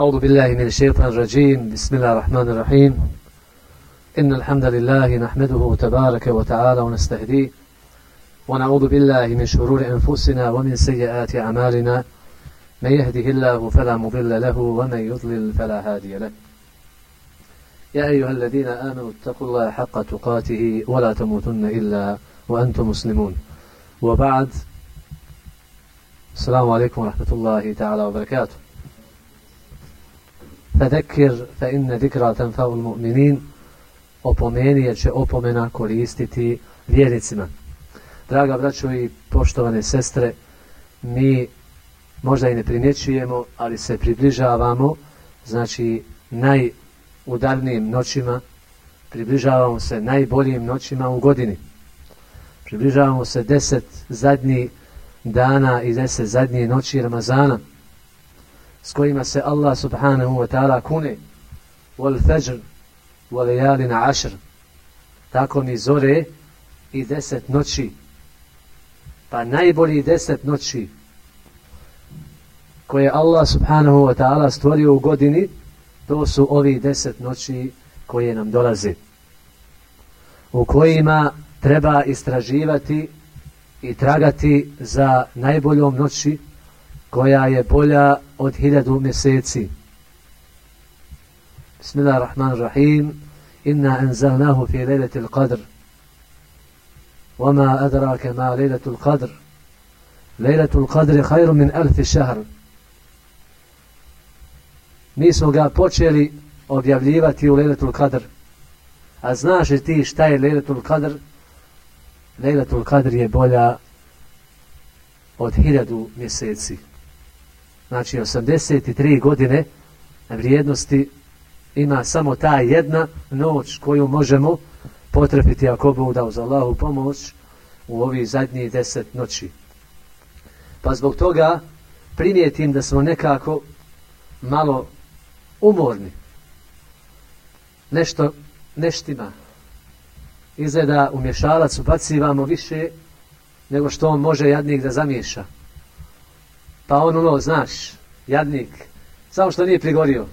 أعوذ بالله من الشيطان الرجيم. بسم الله الرحمن الرحيم. إن الحمد لله نحمده تبارك وتعالى ونستهديه ونعوذ بالله من شرور أنفسنا ومن سيئات أعمالنا. من يهده الله فلا مضل له ومن يضلل فلا هادي له. يا أيها الذين آمنوا اتقوا الله حق تقاته ولا تموتن إلا وأنتم مسلمون. وبعد السلام عليكم ورحمة الله تعالى وبركاته. فذكر فإن ذكرى تنفع المؤمنين opomeni jer će opomena koristiti vjernicima. Draga braćo i poštovane sestre, mi možda i ne primjećujemo, ali se približavamo, znači najudarnijim noćima, približavamo se najboljim noćima u godini. Približavamo se deset zadnji dana i deset zadnje noći Ramazana s kojima se Allah subhanahu wa ta'ala kune, wal fajr, wal layalin ashr, tako mi zore i deset noći, pa najbolji deset noći koje Allah subhanahu wa ta'ala stvorio u godini, to su ovi deset noći koje nam dolaze. U kojima treba istraživati i tragati za najboljom noći koja je bolja od hiljadu mjeseci. Bismillahirrahmanirrahim. Inna anzalnahu fi lejletil qadr. وما أدراك ما ليلة القدر ليلة القدر خير من ألف شهر mi smo ga počeli objavljivati u Lejletul Kadr. A znaš li ti šta je Lejletul Kadr? Lejletul Kadr je bolja od hiljadu mjeseci. Znači 83 godine vrijednosti ima samo ta jedna noć koju možemo potrepiti ako Bog da uz Allahu pomoć u ovih zadnjih deset noći. Pa zbog toga primijetim da smo nekako malo umorni. Nešto neštima. Izgleda umješalac ubacivamo više nego što on može jadnik da zamiješa. Pa on ono, znaš, jadnik, samo što nije prigorio.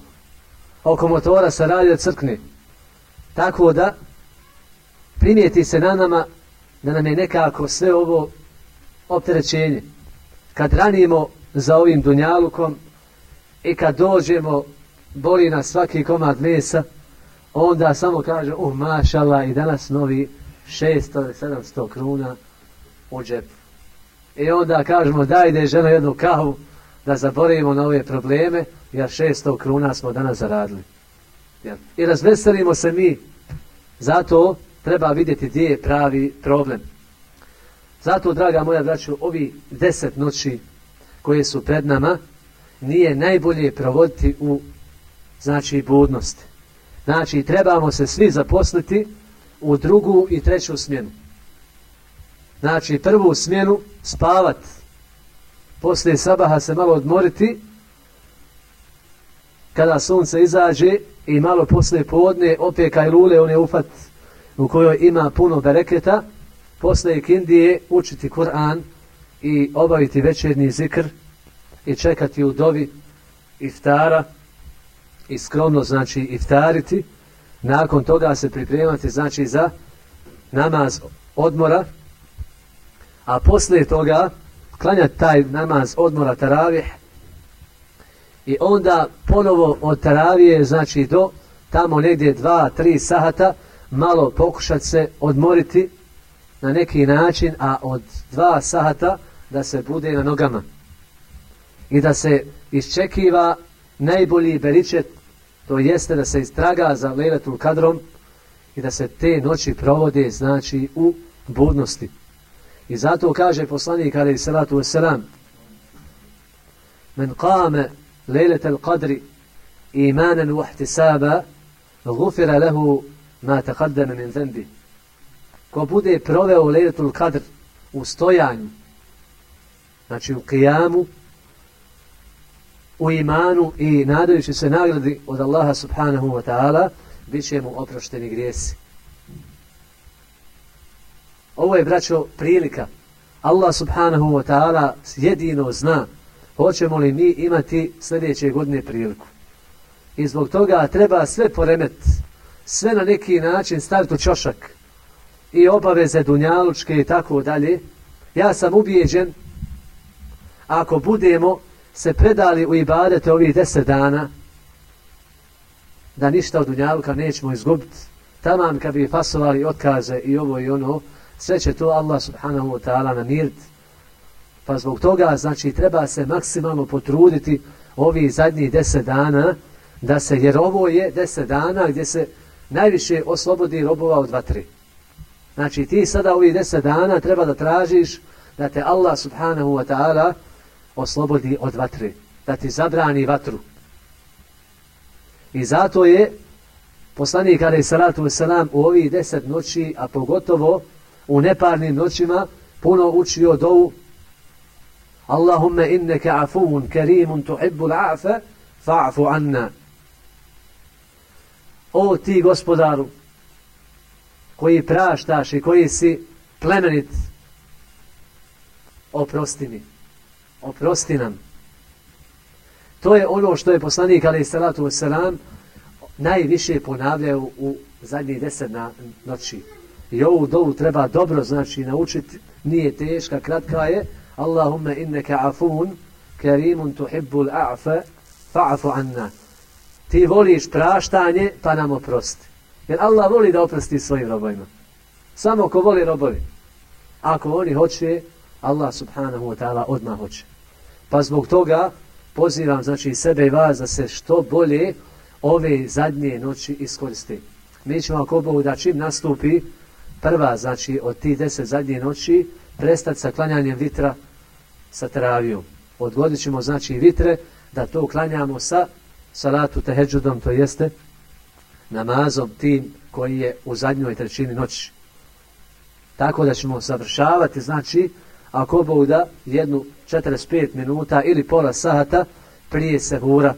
Oko motora se radi da crkne. Tako da primijeti se na nama da nam je nekako sve ovo opterećenje. Kad ranimo za ovim dunjalukom i kad dođemo boli nas svaki komad mesa, onda samo kaže, uh, mašala, i danas novi 600-700 kruna u džepu. I onda kažemo, daj da je žena jednu kahu, da zaboravimo na ove probleme, jer 600 kruna smo danas zaradili. I razveselimo se mi, zato treba vidjeti gdje je pravi problem. Zato, draga moja braću, ovi deset noći koje su pred nama, nije najbolje provoditi u znači budnost. Znači trebamo se svi zaposliti u drugu i treću smjenu. Znači prvu smjenu spavat, poslije sabaha se malo odmoriti, kada sunce izađe i malo poslije podne opekaj lule, on je ufat u kojoj ima puno bereketa, poslije kindije učiti Kur'an i obaviti večernji zikr i čekati u dovi iftara, i skromno znači iftariti, nakon toga se pripremati znači za namaz odmora, a posle toga klanjati taj namaz odmora taravih i onda ponovo od taravije znači do tamo negdje dva, tri sahata malo pokušati se odmoriti na neki način, a od dva sahata da se bude na nogama i da se iščekiva najbolji beričet to jeste da se istraga za lejletul kadrom i da se te noći provode znači u budnosti. I zato kaže poslanik alaih salatu wasalam Men qame lejletul kadri imanan u ahtisaba gufira lehu ma taqaddama min zembi. Ko bude proveo lejletul qadr u stojanju, znači u kijamu, u imanu i nadajući se nagradi od Allaha subhanahu wa ta'ala, bit će mu oprošteni grijesi. Ovo je, braćo, prilika. Allah subhanahu wa ta'ala jedino zna hoćemo li mi imati sljedeće godine priliku. I zbog toga treba sve poremet, sve na neki način staviti u čošak i obaveze dunjalučke i tako dalje. Ja sam ubijeđen, ako budemo se predali u ibadete ovih deset dana, da ništa od dunjaluka nećemo izgubiti, tamam kad bi fasovali otkaze i ovo i ono, sve će to Allah subhanahu wa ta'ala namiriti. Pa zbog toga, znači, treba se maksimalno potruditi ovih zadnjih deset dana, da se, jer ovo je deset dana gdje se najviše oslobodi robova od vatre. Znači, ti sada ovih deset dana treba da tražiš da te Allah subhanahu wa ta'ala oslobodi od vatri, da ti zabrani vatru. I zato je poslanik alaih salatu wasalam u ovih deset noći, a pogotovo u neparnim noćima, puno učio dovu Allahumme inneke afuvun kerimun tuhibbul afe fa'fu anna. O ti gospodaru, koji praštaš i koji si plemenit, oprosti mi, oprosti nam. To je ono što je poslanik, ali salatu wasalam, najviše ponavljao u zadnjih deset na noći. I ovu dovu treba dobro, znači, naučiti, nije teška, kratka je, Allahumma inneke afun, kerimun tuhibbul a'fa, fa'afu anna. Ti voliš praštanje, pa nam oprosti. Jer Allah voli da oprosti svojim robojima. Samo ko voli robovi. Ako oni hoće, Allah subhanahu wa ta'ala odmah hoće. Pa zbog toga pozivam znači sebe i vas da se što bolje ove zadnje noći iskoristi. Mi ćemo ako Bogu da čim nastupi prva, znači od tih deset zadnje noći, prestati sa klanjanjem vitra sa teravijom. Odgodit ćemo znači vitre da to klanjamo sa salatu teheđudom, to jeste namazom tim koji je u zadnjoj trećini noći. Tako da ćemo završavati, znači, ako Bog da jednu 45 minuta ili pola sata prije sehura,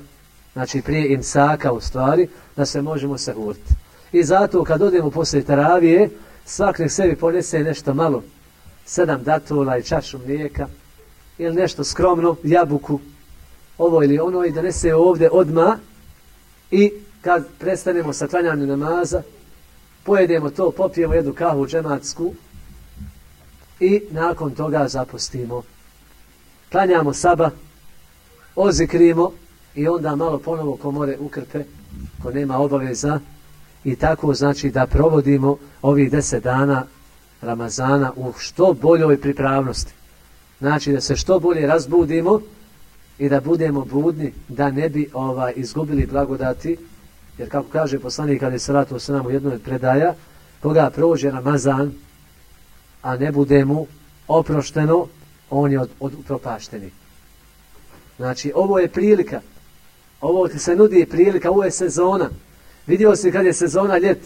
znači prije imsaka u stvari, da se možemo sehuriti. I zato kad odemo poslije teravije, svak nek sebi ponese nešto malo, sedam datula i čašu mlijeka, ili nešto skromno, jabuku, ovo ili ono, i donese ovde odma i kad prestanemo sa klanjanjem namaza, pojedemo to, popijemo jednu kahu džematsku i nakon toga zapustimo. Klanjamo saba, ozikrimo i onda malo ponovo komore ukrpe, ko nema obaveza i tako znači da provodimo ovih deset dana Ramazana u što boljoj pripravnosti. Znači da se što bolje razbudimo i da budemo budni da ne bi ovaj izgubili blagodati Jer kako kaže poslanik Ali Salatu Osanam u jednoj predaja, koga prođe Ramazan, a ne bude mu oprošteno, on je od, od propašteni. Znači, ovo je prilika. Ovo ti se nudi prilika, ovo je sezona. Vidio si kad je sezona ljet,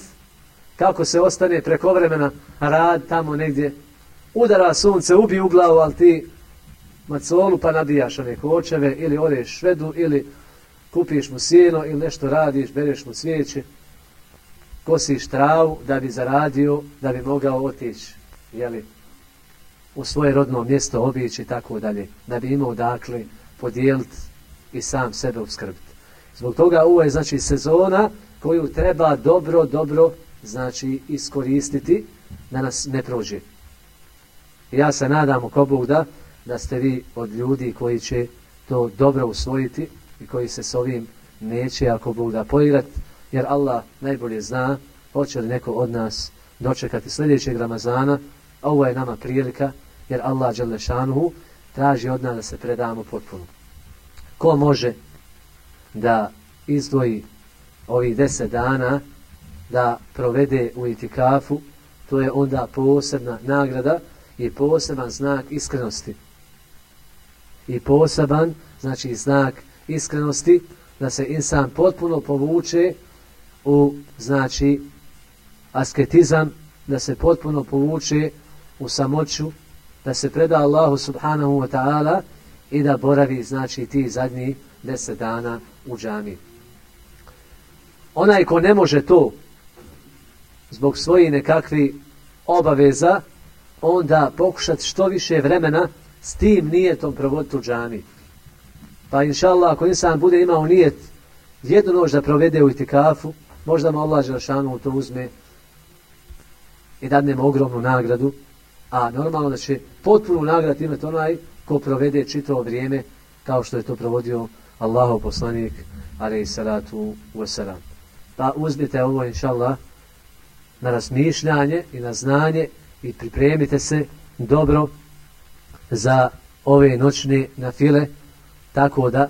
kako se ostane preko vremena rad tamo negdje. Udara sunce, ubi u glavu, ali ti macolu pa nabijaš one kočeve ili ore švedu ili kupiš mu sjeno ili nešto radiš, bereš mu cvijeće, kosiš travu da bi zaradio, da bi mogao otići jeli, u svoje rodno mjesto obići i tako dalje, da bi imao dakle podijeliti i sam sebe uskrbiti. Zbog toga ovo je znači sezona koju treba dobro, dobro znači iskoristiti da nas ne prođe. Ja se nadam u Kobu da, da ste vi od ljudi koji će to dobro usvojiti i koji se s ovim neće ako Bog da poigrat, jer Allah najbolje zna hoće li neko od nas dočekati sljedećeg Ramazana, a ovo je nama prilika, jer Allah Đelešanuhu traži od nas da se predamo potpuno. Ko može da izdvoji ovih deset dana da provede u itikafu, to je onda posebna nagrada i poseban znak iskrenosti. I poseban, znači znak iskrenosti, da se insan potpuno povuče u, znači, asketizam, da se potpuno povuče u samoću, da se preda Allahu subhanahu wa ta'ala i da boravi, znači, ti zadnji deset dana u džamiju. Onaj ko ne može to zbog svojih nekakvi obaveza, onda pokušat što više vremena s tim nijetom provoditi u džami. Pa inša Allah, ako insan bude imao nijet jednu noć da provede u itikafu, možda mu Allah Želšanu to uzme i dadne mu ogromnu nagradu, a normalno da će potpunu nagradu imati onaj ko provede čito vrijeme kao što je to provodio Allahov poslanik, ali salatu wasalam. Pa uzmite ovo, inša Allah, na razmišljanje i na znanje i pripremite se dobro za ove noćne nafile, tako da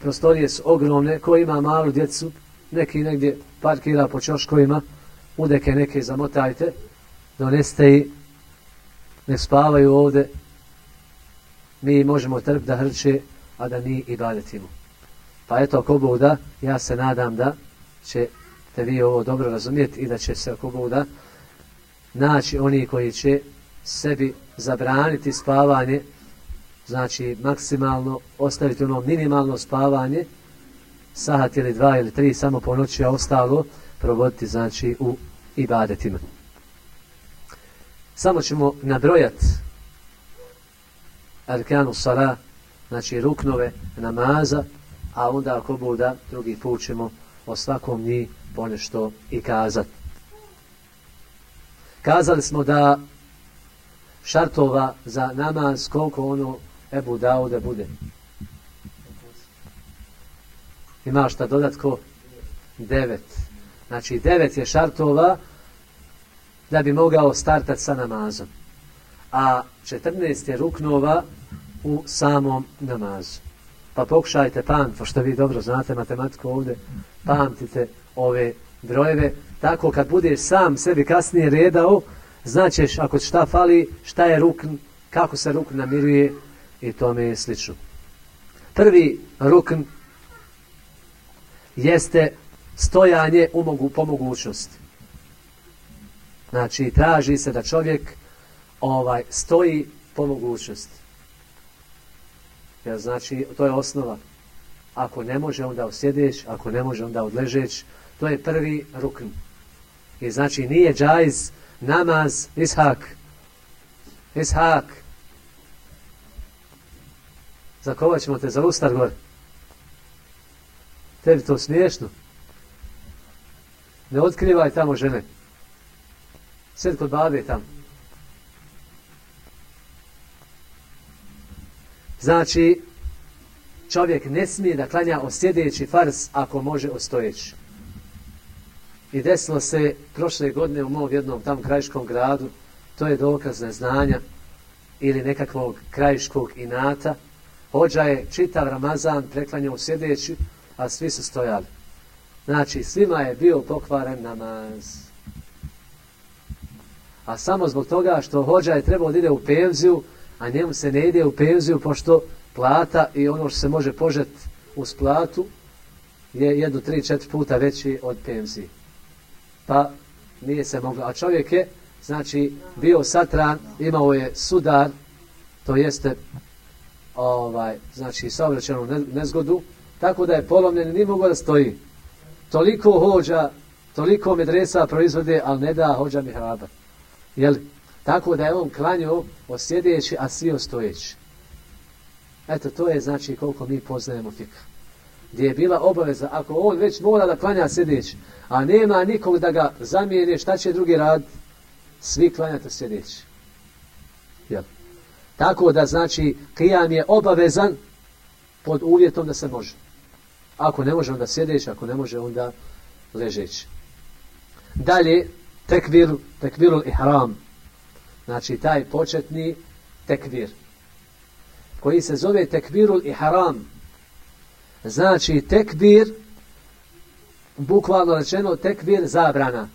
prostorije su ogromne, ko ima malu djecu, neki negdje parkira po čoškovima, udeke neke zamotajte, doneste i ne spavaju ovde, mi možemo trp da hrče, a da mi i badetimo. Pa eto, ako Bog da, ja se nadam da ćete vi ovo dobro razumijeti i da će se ako Bog da naći oni koji će sebi zabraniti spavanje, znači maksimalno ostaviti ono minimalno spavanje, sahat ili dva ili tri samo po noći, a ostalo provoditi znači u ibadetima. Samo ćemo nabrojati arkanu sara, znači ruknove namaza, a onda ako buda, drugi put ćemo o svakom njih ponešto i kazati. Kazali smo da šartova za namaz, koliko ono Ebu Daude bude. Ima šta dodatko? Devet. Znači devet je šartova da bi mogao startati sa namazom. A 14 je ruknova u samom namazu. Pa pokušajte pamtiti, što vi dobro znate matematiku ovdje, pamtite ove brojeve. Tako kad budeš sam sebi kasnije redao, znaćeš ako šta fali, šta je rukn, kako se rukn namiruje i tome je slično. Prvi rukn jeste stojanje u mogu, po mogućnosti. Znači, traži se da čovjek ovaj stoji po mogućnosti. Ja, znači, to je osnova. Ako ne može, onda osjedeš, ako ne može, onda odležeć. To je prvi rukn. I znači, nije džajz, namaz, ishak. Ishak. Zakovat ćemo te za ustar gore. Tebi to smiješno. Ne otkrivaj tamo žene. Sjed kod babe tamo. Znači, čovjek ne smije da klanja osjedeći fars ako može ostojeći. I desilo se prošle godine u mom jednom tam krajiškom gradu, to je dokaz neznanja ili nekakvog krajiškog inata. Hođa je čitav Ramazan preklanjao sjedeći, a svi su stojali. Znači, svima je bio pokvaren namaz. A samo zbog toga što hođa je trebao da ide u penziju, a njemu se ne ide u penziju, pošto plata i ono što se može požet uz platu je jedno, tri, četiri puta veći od penzije. Pa nije se moglo. A čovjek je, znači, bio satran, imao je sudar, to jeste, ovaj, znači, saobraćenu nezgodu, tako da je polomljen i nije mogao da stoji toliko hođa, toliko medresa proizvode, ali ne da hođa mi hraba. Jel? Tako da je on klanio osjedeći, a svi ostojeći. Eto, to je znači koliko mi poznajemo fika. Gdje je bila obaveza, ako on već mora da klanja sjedeći, a nema nikog da ga zamijene, šta će drugi rad? Svi klanjate sjedeći. Jel? Tako da znači, kijam je obavezan pod uvjetom da se može. Ako ne može, onda sjedeći, ako ne može, onda ležeći. Dalje, tekvir, tekvirul ihram. Znači, taj početni tekvir. Koji se zove tekvirul ihram. Znači, tekvir, bukvalno rečeno, tekvir zabrana.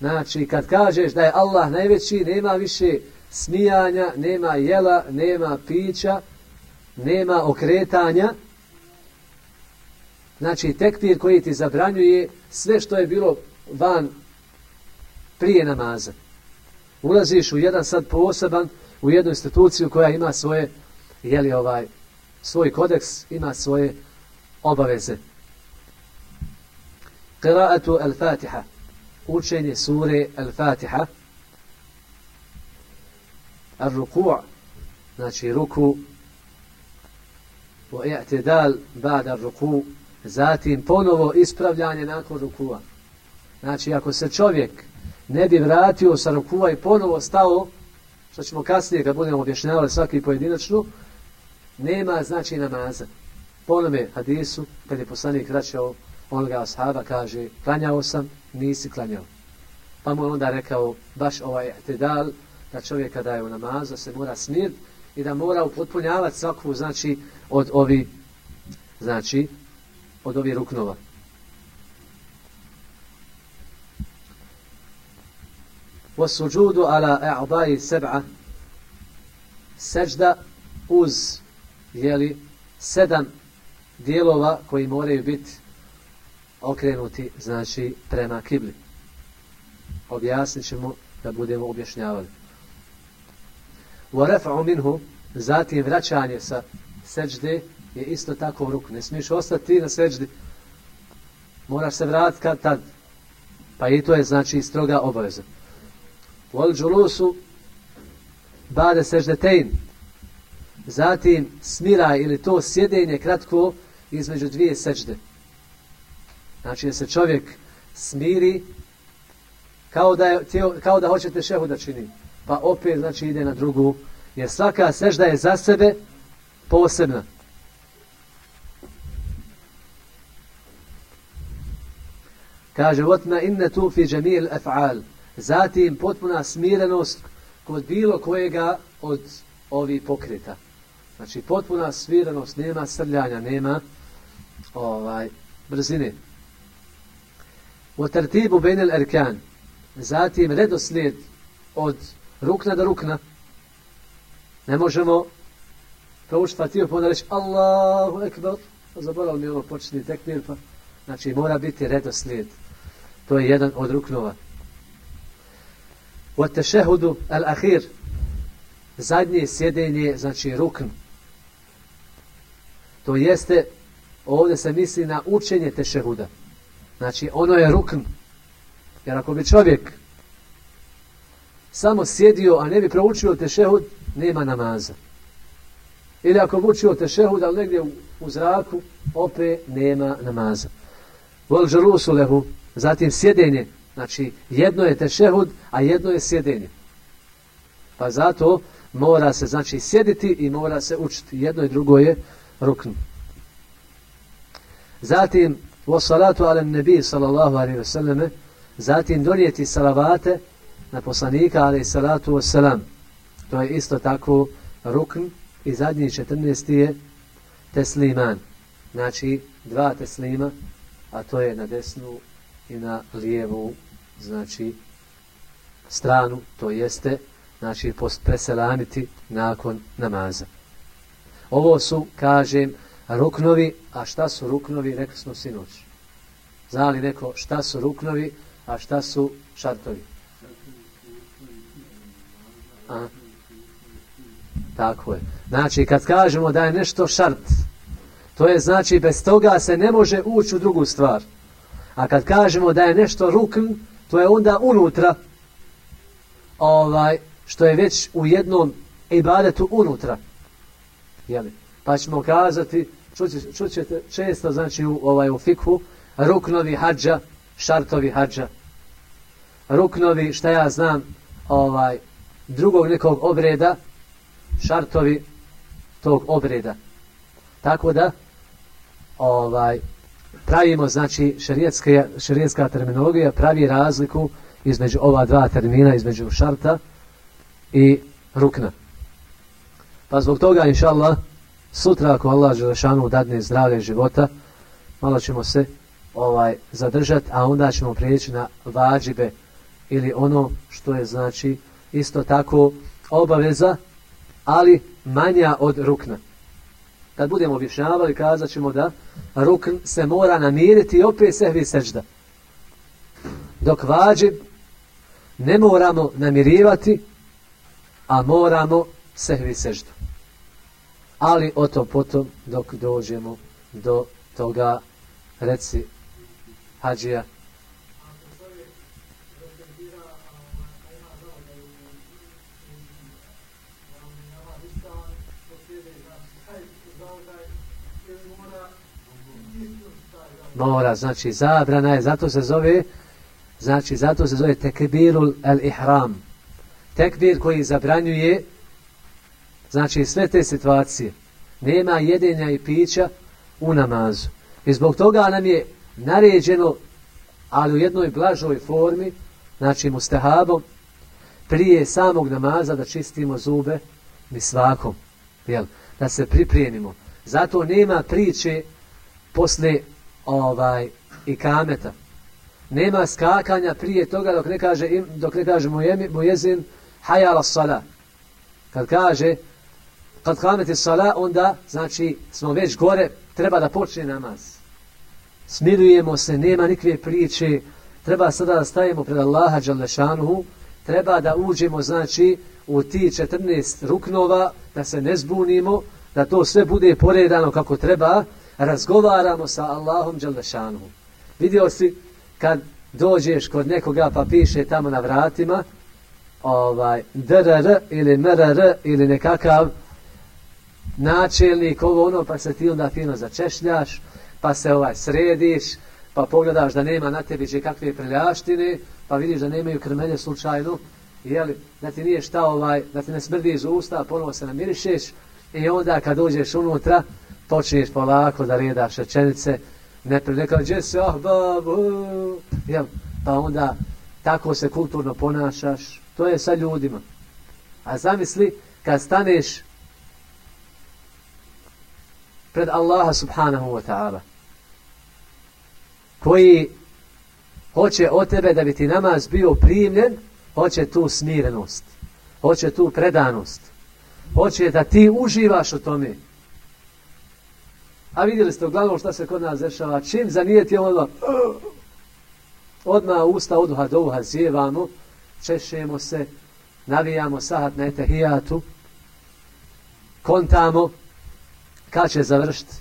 Znači, kad kažeš da je Allah najveći, nema više smijanja, nema jela, nema pića, nema okretanja, znači tekbir koji ti zabranjuje sve što je bilo van prije namaza. Ulaziš u jedan sad poseban, u jednu instituciju koja ima svoje, jeli ovaj, svoj kodeks, ima svoje obaveze. Qira'atu al-Fatiha. Učenje sure al-Fatiha. Ar-Ruku' znači ruku u i'tidal ba'da ruku, zatim ponovo ispravljanje nakon rukua. Znači, ako se čovjek ne bi vratio sa rukua i ponovo stao, što ćemo kasnije kad budemo objašnjavali svaki pojedinačnu, nema znači namaza. Po onome hadisu, kad je poslanik vraćao onoga ashaba, kaže, klanjao sam, nisi klanjao. Pa mu onda rekao, baš ovaj tedal, da čovjek kada je u namazu se mora smir i da mora upotpunjavati svaku, znači, od ovi, znači, od ovi ruknova. وَسُجُودُ عَلَى اَعْضَاءِ سَبْعَ Sežda uz jeli, sedam dijelova koji moraju biti okrenuti, znači, prema kibli. Objasnit ćemo da budemo objašnjavali. وَرَفْعُ مِنْهُ Zatim vraćanje sa sežde je isto tako ruk. Ne smiješ ostati ti na seždi. Moraš se vratiti kad tad. Pa i to je znači stroga obaveza. wal džulusu bade seždetein zatim smira ili to sjedenje kratko između dvije sežde. Znači da se čovjek smiri kao da, je, kao da hoćete šehu da čini. Pa opet znači ide na drugu. Jer svaka sežda je za sebe posebna. Kaže votna inne tu fi džemil af'al. Zatim potpuna smirenost kod bilo kojega od ovih pokreta. Znači potpuna smirenost, nema srljanja, nema ovaj brzine. Votartibu benel erkan. Zatim redoslijed od rukna do rukna. Ne možemo proučiti fatiju pa onda reći Allahu ekber. Pa zaboravili mi ono početni tekmir pa. Znači mora biti redoslijed. To je jedan od ruknova. وَتَشَهُدُ الْأَخِيرُ. Zadnje sjedenje, znači rukn. To jeste, ovdje se misli na učenje tešehuda. Znači ono je rukn. Jer ako bi čovjek samo sjedio, a ne bi proučio tešehud, nema namaza. Ili ako bi učio tešehud, ali negdje u, u zraku, opet nema namaza. Vol žarusu lehu, zatim sjedenje, znači jedno je tešehud, a jedno je sjedenje. Pa zato mora se znači sjediti i mora se učiti. Jedno i drugo je rukn. Zatim, vo salatu ala nebi sallallahu alaihi ve selleme, zatim donijeti salavate na poslanika alaihi salatu wa selam. To je isto tako rukn i zadnji 14. je tesliman. Znači, dva teslima, a to je na desnu i na lijevu, znači, stranu, to jeste, znači, preselamiti nakon namaza. Ovo su, kažem, ruknovi, a šta su ruknovi, rekli smo sinoć. Znali neko šta su ruknovi, a šta su šartovi? A? Tako je. Znači, kad kažemo da je nešto šart, to je znači bez toga se ne može ući u drugu stvar. A kad kažemo da je nešto rukn, to je onda unutra, ovaj, što je već u jednom ibadetu unutra. Jeli? Pa ćemo kazati, čućete često, znači u, ovaj, u fikhu, ruknovi hađa, šartovi hađa. Ruknovi, šta ja znam, ovaj, drugog nekog obreda, šartovi tog obreda. Tako da, ovaj, pravimo, znači, šerijetska terminologija pravi razliku između ova dva termina, između šarta i rukna. Pa zbog toga, inša Allah, sutra ako Allah Želešanu dadne zdravlje života, malo ćemo se ovaj zadržati, a onda ćemo prijeći na vađibe ili ono što je znači isto tako obaveza, ali manja od rukna. Kad budemo objašnjavali, kazat ćemo da rukn se mora namiriti i opet sehvi sežda. Dok vađib ne moramo namirivati, a moramo sehvi seždu ali o to potom dok dođemo do toga reci hađija Mora, znači zabrana je, zato se zove, znači zato se zove tekbirul al-ihram. Tekbir koji zabranjuje, znači sve te situacije. Nema jedenja i pića u namazu. I zbog toga nam je naređeno, ali u jednoj blažoj formi, znači mustahabom, prije samog namaza da čistimo zube mi svakom, jel? da se pripremimo. Zato nema priče posle ovaj i kameta. Nema skakanja prije toga dok ne kaže, dok ne kaže mu mujezin hayala sala. Kad kaže kad kameti sala, onda znači smo već gore, treba da počne namaz. Smirujemo se, nema nikve priče, treba sada da stavimo pred Allaha Đalešanuhu, treba da uđemo, znači, u ti 14 ruknova, da se ne zbunimo, da to sve bude poredano kako treba, razgovaramo sa Allahom Đalešanuhu. Vidio si, kad dođeš kod nekoga pa piše tamo na vratima, ovaj, DRR ili MRR ili nekakav načelnik, ovo ono, pa se ti onda fino začešljaš, pa se ovaj središ, pa pogledaš da nema na tebi že kakve preljaštine, pa vidiš da nemaju krmelje slučajno, jeli, da ti nije šta ovaj, da ti ne smrdi iz usta, ponovo se namirišeš i onda kad dođeš unutra, počinješ polako da redaš rečenice, ne prileka, gdje se, ah, babu, jel, pa onda tako se kulturno ponašaš, to je sa ljudima. A zamisli, kad staneš pred Allaha subhanahu wa ta'ala, koji hoće od tebe da bi ti namaz bio primljen, hoće tu smirenost, hoće tu predanost, hoće da ti uživaš u tome. A vidjeli ste uglavnom šta se kod nas dešava, čim zanijeti ono, odmah usta od uha do uha zjevamo, češemo se, navijamo sahat na etehijatu, kontamo, kad će završiti,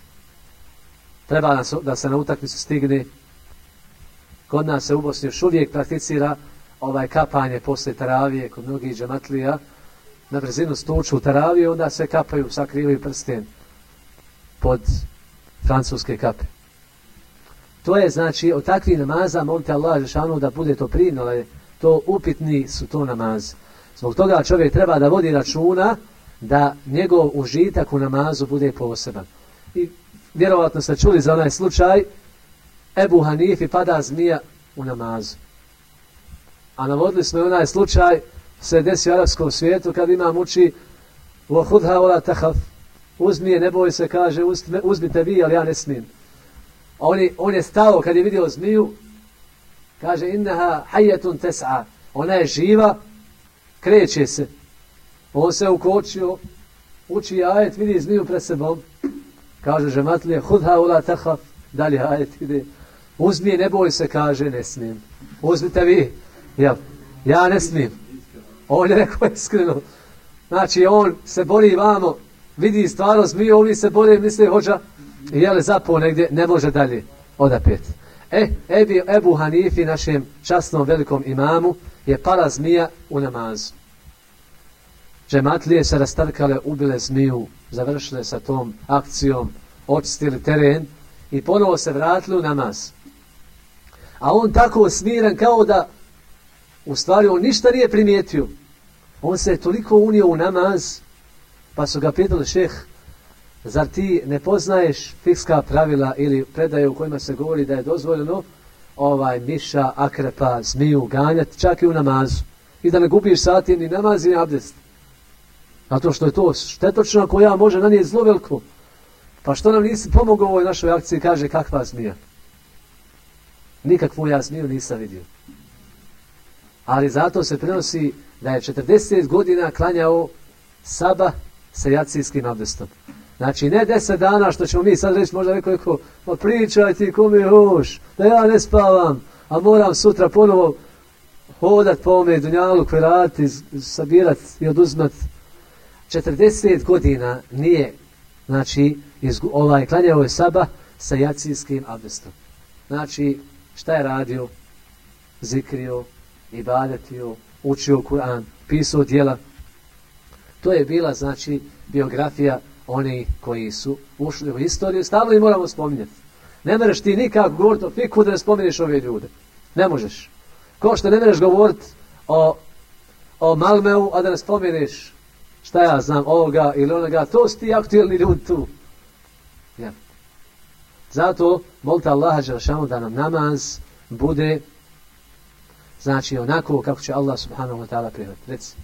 treba nas, da se na utakmicu stigne, kod nas se u Bosni još uvijek prakticira ovaj kapanje posle taravije kod mnogih džematlija. Na brzinu stuču taravije onda se kapaju sakrivaju prsten pod francuske kape to je znači od takvih namaza molite Allah Žešanu da bude to primno to upitni su to namaz zbog toga čovjek treba da vodi računa da njegov užitak u namazu bude poseban i vjerovatno ste čuli za onaj slučaj Ebu Hanifi pada zmija u namazu. A navodili smo onaj slučaj se desi u arabskom svijetu kad imam uči وَهُدْهَا وَلَا تَحَفْ Uzmi je, ne boj se, kaže, uzmite vi, ali ja ne smijem. On je, on je stao kad je vidio zmiju, kaže, innaha hajetun tes'a. Ona je živa, kreće se. On se ukočio, uči ajet, vidi zmiju pred sebom. Kaže, žematlije, hudha ula tahaf, dalje ajet ide. Uzmi ne boj se, kaže, ne smijem. Uzmite vi. Ja, ja ne smijem. On je rekao iskreno. Znači, on se bori vamo, vidi stvarno zmiju, oni se bori, misle, hođa, i jele zapo negdje, ne može dalje odapet. E, Ebi, Ebu Hanifi, našem časnom velikom imamu, je pala zmija u namazu. Džematlije se rastarkale, ubile zmiju, završile sa tom akcijom, očistili teren i ponovo se vratili u namaz a on tako smiren kao da u stvari on ništa nije primijetio. On se je toliko unio u namaz, pa su ga pitali šeh, zar ti ne poznaješ fikska pravila ili predaje u kojima se govori da je dozvoljeno ovaj miša, akrepa, zmiju ganjati čak i u namazu i da ne gubiš sati ni namaz ni abdest. A to što je to štetočna koja može nanijeti zlo veliko. Pa što nam nisi pomogao u ovoj našoj akciji, kaže kakva zmija nikakvu zmiju nisam vidio. Ali zato se prenosi da je 40 godina klanjao Saba sa jacijskim abdestom. Znači, ne 10 dana što ćemo mi sad reći, možda neko neko, ma pričaj ti kome hoš, da ja ne spavam, a moram sutra ponovo hodat po ome dunjalu, kverati, sabirat i oduzmat. 40 godina nije, znači, izgu, ovaj, klanjao je Saba sa jacijskim abdestom. Znači, šta je radio? Zikrio, ibadetio, učio Kur'an, pisao dijela. To je bila, znači, biografija oni koji su ušli u istoriju. Stavno i moramo spominjati. Ne mereš ti nikako govoriti o fiku da ne spomeniš ove ljude. Ne možeš. Ko što ne mereš govoriti o, o Malmeu, a da ne spomeniš šta ja znam, ovoga ili onoga, to su ti aktuelni ljudi tu. Ja. Zato, molite Allaha Đelšanu da nam namaz bude znači onako kako će Allah subhanahu wa ta'ala prihvatiti. Reci.